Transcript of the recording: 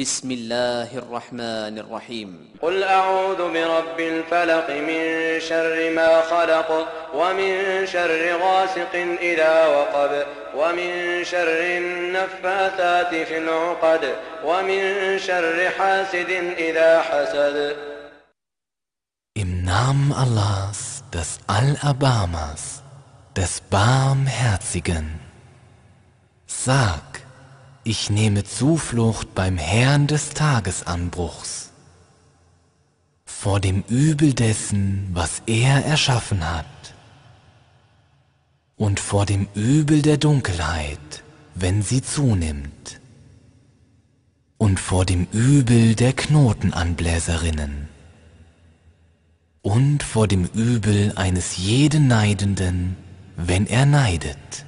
بسم الله الرحمن الرحيم قل أعوذ برب الفلق من شر ما خلق ومن شر غاسق إذا وقب ومن شر النفاثات في العقد ومن شر حاسد إذا حسد Im Namen Allahs, des Allerbarmers, des Barmherzigen. Sag, ich nehme Zuflucht beim Herrn des Tagesanbruchs, vor dem Übel dessen, was er erschaffen hat, und vor dem Übel der Dunkelheit, wenn sie zunimmt, und vor dem Übel der Knotenanbläserinnen. Und vor dem Übel eines jeden Neidenden, wenn er neidet.